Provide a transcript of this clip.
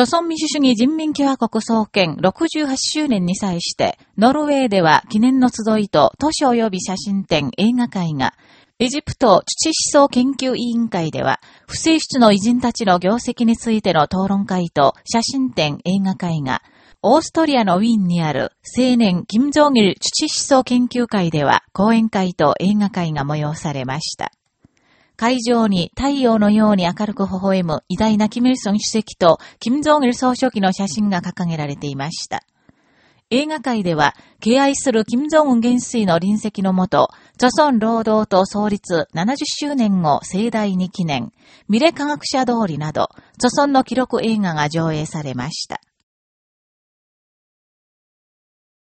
朝鮮民主主義人民共和国創建68周年に際して、ノルウェーでは記念の集いと図書及び写真展映画会が、エジプト土思想研究委員会では、不正出の偉人たちの業績についての討論会と写真展映画会が、オーストリアのウィーンにある青年金正義土思想研究会では講演会と映画会が催されました。会場に太陽のように明るく微笑む偉大なキム・イルソン主席と金正日総書記の写真が掲げられていました。映画界では、敬愛する金正恩元帥の臨席のもと、著村労働党創立70周年を盛大に記念、ミレ科学者通りなど、著村の記録映画が上映されました。